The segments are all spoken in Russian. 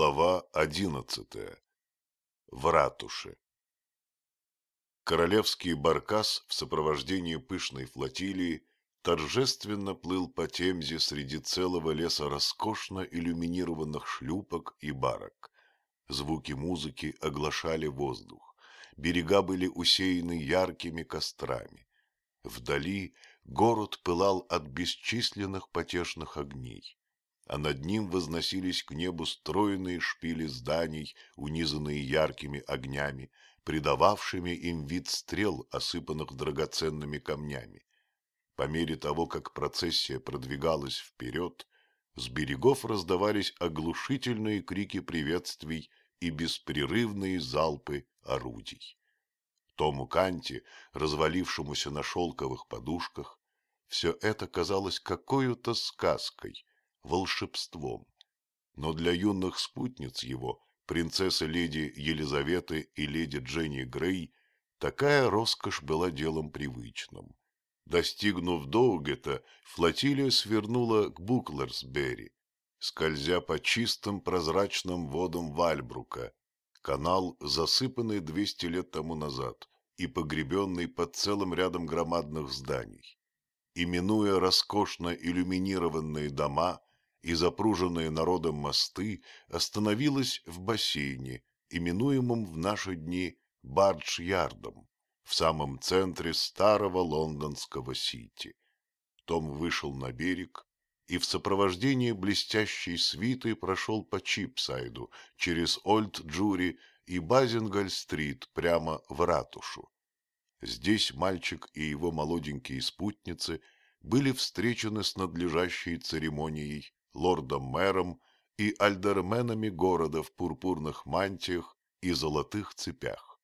Глава одиннадцатая. В ратуше. Королевский баркас в сопровождении пышной флотилии торжественно плыл по Темзе среди целого леса роскошно иллюминированных шлюпок и барок. Звуки музыки оглашали воздух. Берега были усеяны яркими кострами. Вдали город пылал от бесчисленных потешных огней а над ним возносились к небу стройные шпили зданий, унизанные яркими огнями, придававшими им вид стрел, осыпанных драгоценными камнями. По мере того, как процессия продвигалась вперед, с берегов раздавались оглушительные крики приветствий и беспрерывные залпы орудий. Тому Канте, развалившемуся на шелковых подушках, все это казалось какой-то сказкой, волшебством. Но для юных спутниц его, принцессы леди Елизаветы и леди Дженни Грей, такая роскошь была делом привычным. Достигнув Доугета, флотилия свернула к Буклерсбери, скользя по чистым прозрачным водам Вальбрука, канал, засыпанный двести лет тому назад и погребенный под целым рядом громадных зданий. Именуя роскошно иллюминированные дома, и запруженные народом мосты остановилась в бассейне, именуемом в наши дни Бардж-Ярдом, в самом центре старого лондонского Сити. Том вышел на берег и в сопровождении блестящей свиты прошел по Чипсайду через Ольд-Джури и Базингаль-стрит прямо в ратушу. Здесь мальчик и его молоденькие спутницы были встречены с надлежащей церемонией лордом-мэром и альдерменами города в пурпурных мантиях и золотых цепях.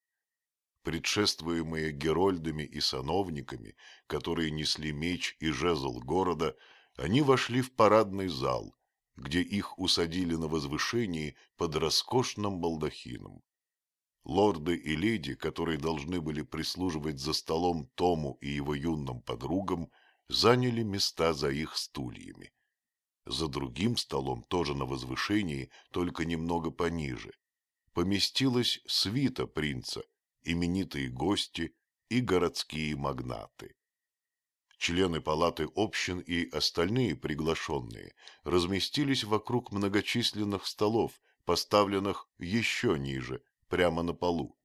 Предшествуемые герольдами и сановниками, которые несли меч и жезл города, они вошли в парадный зал, где их усадили на возвышении под роскошным балдахином. Лорды и леди, которые должны были прислуживать за столом Тому и его юным подругам, заняли места за их стульями. За другим столом, тоже на возвышении, только немного пониже, поместилась свита принца, именитые гости и городские магнаты. Члены палаты общин и остальные приглашенные разместились вокруг многочисленных столов, поставленных еще ниже, прямо на полу.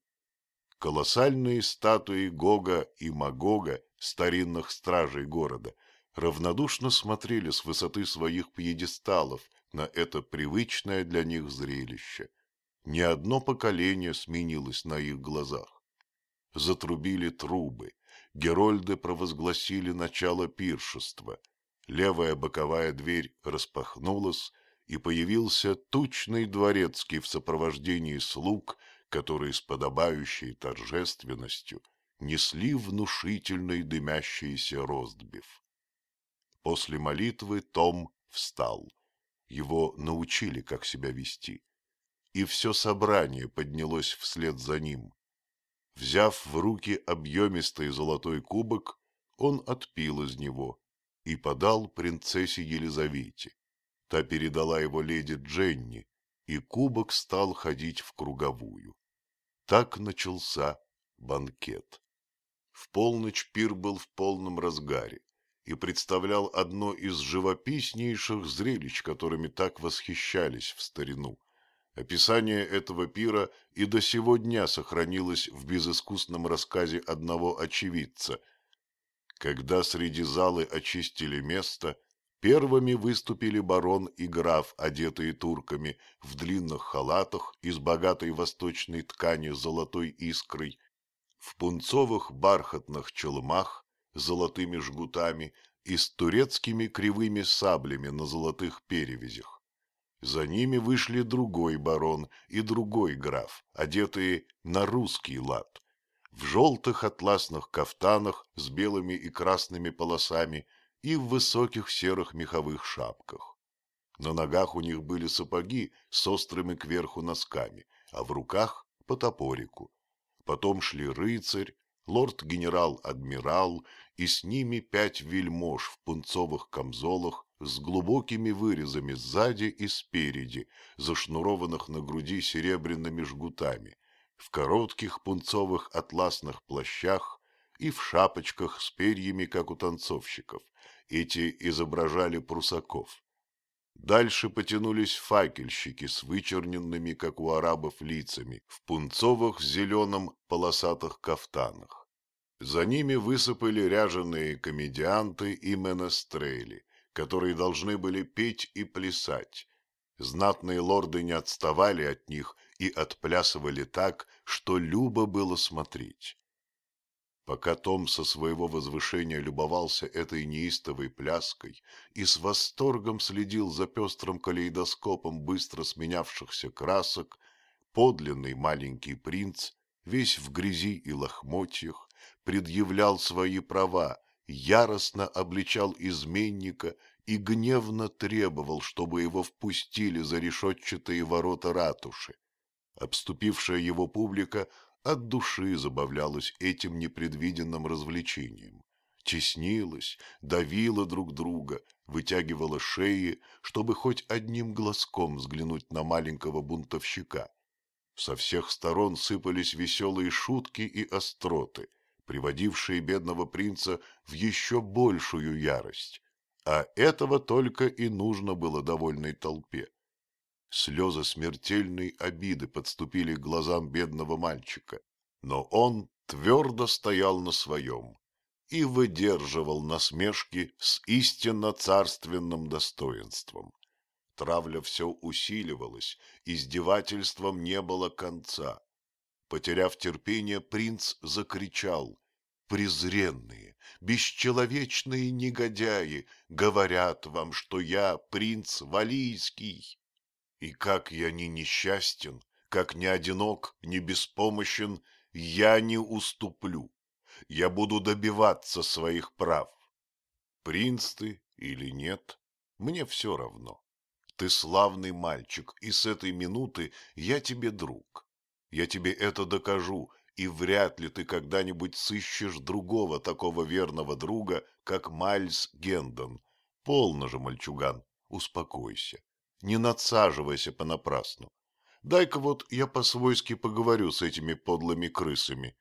Колоссальные статуи Гога и Магога, старинных стражей города, равнодушно смотрели с высоты своих пьедесталов на это привычное для них зрелище. Ни одно поколение сменилось на их глазах. Затрубили трубы, герольды провозгласили начало пиршества, левая боковая дверь распахнулась, и появился тучный дворецкий в сопровождении слуг, которые с подобающей торжественностью несли внушительный дымящийся ростбиф. После молитвы Том встал. Его научили, как себя вести. И все собрание поднялось вслед за ним. Взяв в руки объемистый золотой кубок, он отпил из него и подал принцессе Елизавете. Та передала его леди Дженни, и кубок стал ходить в круговую. Так начался банкет. В полночь пир был в полном разгаре и представлял одно из живописнейших зрелищ, которыми так восхищались в старину. Описание этого пира и до сего дня сохранилось в безыскусном рассказе одного очевидца. Когда среди залы очистили место, первыми выступили барон и граф, одетые турками, в длинных халатах из богатой восточной ткани золотой искрой, в пунцовых бархатных челмах, золотыми жгутами и с турецкими кривыми саблями на золотых перевязях. За ними вышли другой барон и другой граф, одетые на русский лад, в желтых атласных кафтанах с белыми и красными полосами и в высоких серых меховых шапках. На ногах у них были сапоги с острыми кверху носками, а в руках – по топорику. Потом шли рыцарь, лорд-генерал-адмирал и с ними пять вельмож в пунцовых камзолах с глубокими вырезами сзади и спереди, зашнурованных на груди серебряными жгутами, в коротких пунцовых атласных плащах и в шапочках с перьями, как у танцовщиков. Эти изображали прусаков. Дальше потянулись факельщики с вычерненными, как у арабов, лицами, в пунцовых с зеленым полосатых кафтанах. За ними высыпали ряженые комедианты и менестрели, которые должны были петь и плясать. Знатные лорды не отставали от них и отплясывали так, что любо было смотреть. Пока Том со своего возвышения любовался этой неистовой пляской и с восторгом следил за пестрым калейдоскопом быстро сменявшихся красок, подлинный маленький принц, весь в грязи и лохмотьях, предъявлял свои права, яростно обличал изменника и гневно требовал, чтобы его впустили за решетчатые ворота ратуши. Обступившая его публика от души забавлялась этим непредвиденным развлечением. Теснилась, давила друг друга, вытягивала шеи, чтобы хоть одним глазком взглянуть на маленького бунтовщика. Со всех сторон сыпались веселые шутки и остроты, приводившие бедного принца в еще большую ярость. А этого только и нужно было довольной толпе. Слезы смертельной обиды подступили к глазам бедного мальчика, но он твердо стоял на своем и выдерживал насмешки с истинно царственным достоинством. Травля все усиливалась, издевательством не было конца. Потеряв терпение, принц закричал. «Презренные, бесчеловечные негодяи говорят вам, что я принц Валийский!» И как я ни несчастен, как ни одинок, ни беспомощен, я не уступлю. Я буду добиваться своих прав. Принц ты или нет, мне все равно. Ты славный мальчик, и с этой минуты я тебе друг. Я тебе это докажу, и вряд ли ты когда-нибудь сыщешь другого такого верного друга, как Мальс Гендон. Полно же, мальчуган, успокойся не надсаживайся понапрасну. Дай-ка вот я по-свойски поговорю с этими подлыми крысами.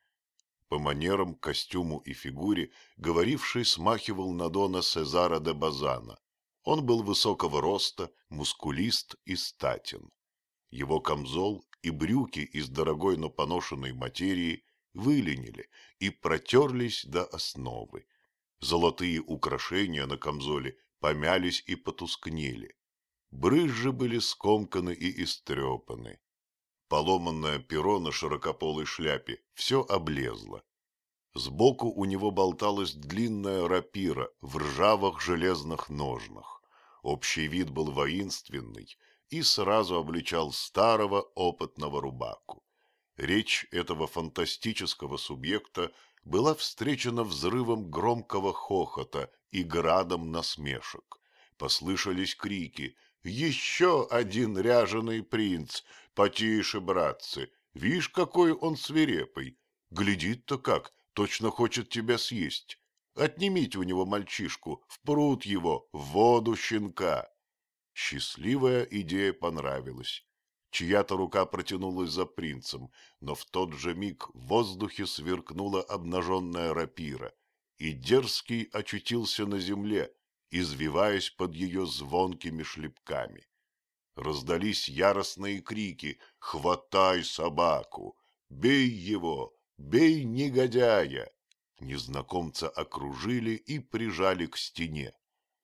По манерам, костюму и фигуре говоривший смахивал на Дона Сезара де Базана. Он был высокого роста, мускулист и статен. Его камзол и брюки из дорогой, но поношенной материи выленили и протерлись до основы. Золотые украшения на камзоле помялись и потускнели. Брызжи были скомканы и истрепаны. Поломанное перо на широкополой шляпе все облезло. Сбоку у него болталась длинная рапира в ржавых железных ножнах. Общий вид был воинственный и сразу обличал старого опытного рубаку. Речь этого фантастического субъекта была встречена взрывом громкого хохота и градом насмешек. Послышались крики еще один ряженый принц. Потише, братцы, видишь, какой он свирепый. Глядит-то как, точно хочет тебя съесть. Отнимите у него мальчишку, в пруд его, в воду щенка. Счастливая идея понравилась. Чья-то рука протянулась за принцем, но в тот же миг в воздухе сверкнула обнаженная рапира, и дерзкий очутился на земле, извиваясь под ее звонкими шлепками. Раздались яростные крики «Хватай собаку! Бей его! Бей негодяя!» Незнакомца окружили и прижали к стене.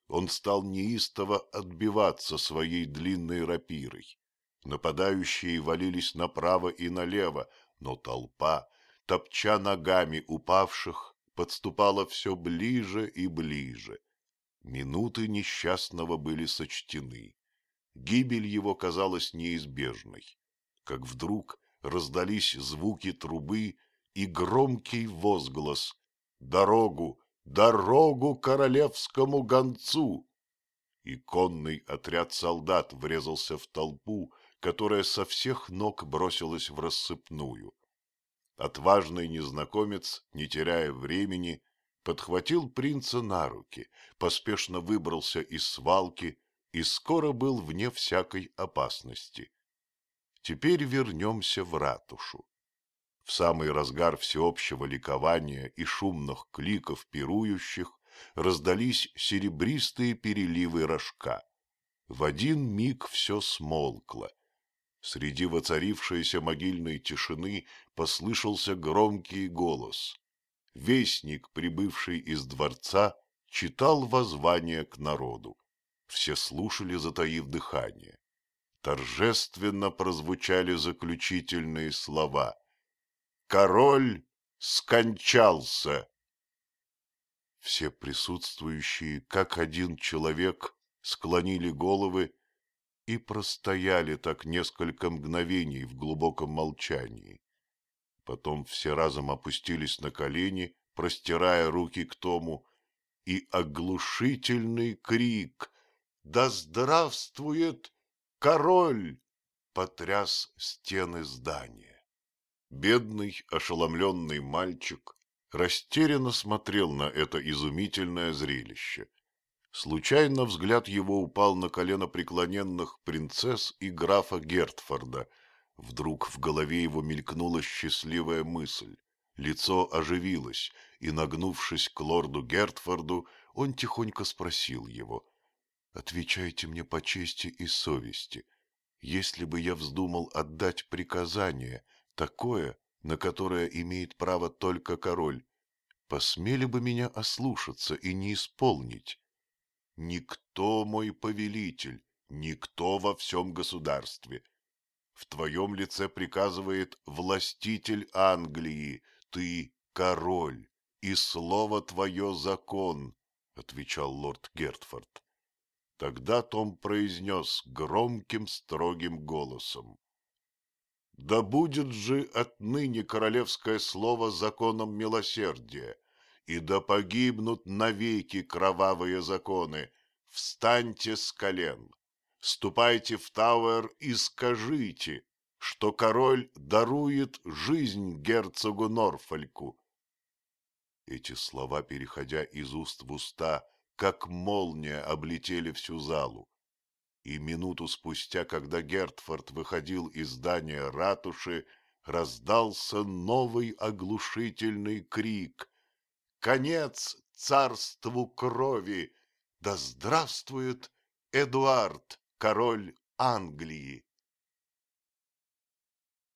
Он стал неистово отбиваться своей длинной рапирой. Нападающие валились направо и налево, но толпа, топча ногами упавших, подступала все ближе и ближе. Минуты несчастного были сочтены. Гибель его казалась неизбежной. Как вдруг раздались звуки трубы и громкий возглас «Дорогу! Дорогу королевскому гонцу!» И конный отряд солдат врезался в толпу, которая со всех ног бросилась в рассыпную. отважный незнакомец, не теряя времени, подхватил принца на руки, поспешно выбрался из свалки и скоро был вне всякой опасности. Теперь вернемся в ратушу. В самый разгар всеобщего ликования и шумных кликов пирующих раздались серебристые переливы рожка. В один миг все смолкло. Среди воцарившейся могильной тишины послышался громкий голос. Вестник, прибывший из дворца, читал воззвание к народу. Все слушали, затаив дыхание. Торжественно прозвучали заключительные слова. «Король скончался!» Все присутствующие, как один человек, склонили головы и простояли так несколько мгновений в глубоком молчании. Потом все разом опустились на колени, простирая руки к тому, и оглушительный крик «Да здравствует король!» потряс стены здания. Бедный, ошеломленный мальчик растерянно смотрел на это изумительное зрелище. Случайно взгляд его упал на колено преклоненных принцесс и графа Гертфорда. Вдруг в голове его мелькнула счастливая мысль. Лицо оживилось, и, нагнувшись к лорду Гертфорду, он тихонько спросил его. «Отвечайте мне по чести и совести. Если бы я вздумал отдать приказание, такое, на которое имеет право только король, посмели бы меня ослушаться и не исполнить?» Никто мой повелитель, никто во всем государстве. В твоем лице приказывает властитель Англии, ты король, и слово твое закон, — отвечал лорд Гертфорд. Тогда Том произнес громким строгим голосом. Да будет же отныне королевское слово законом милосердия, и да погибнут навеки кровавые законы. Встаньте с колен, ступайте в Тауэр и скажите, что король дарует жизнь герцогу Норфольку. Эти слова, переходя из уст в уста, как молния облетели всю залу. И минуту спустя, когда Гертфорд выходил из здания ратуши, раздался новый оглушительный крик — конец царству крови! Да здравствует Эдуард, король Англии!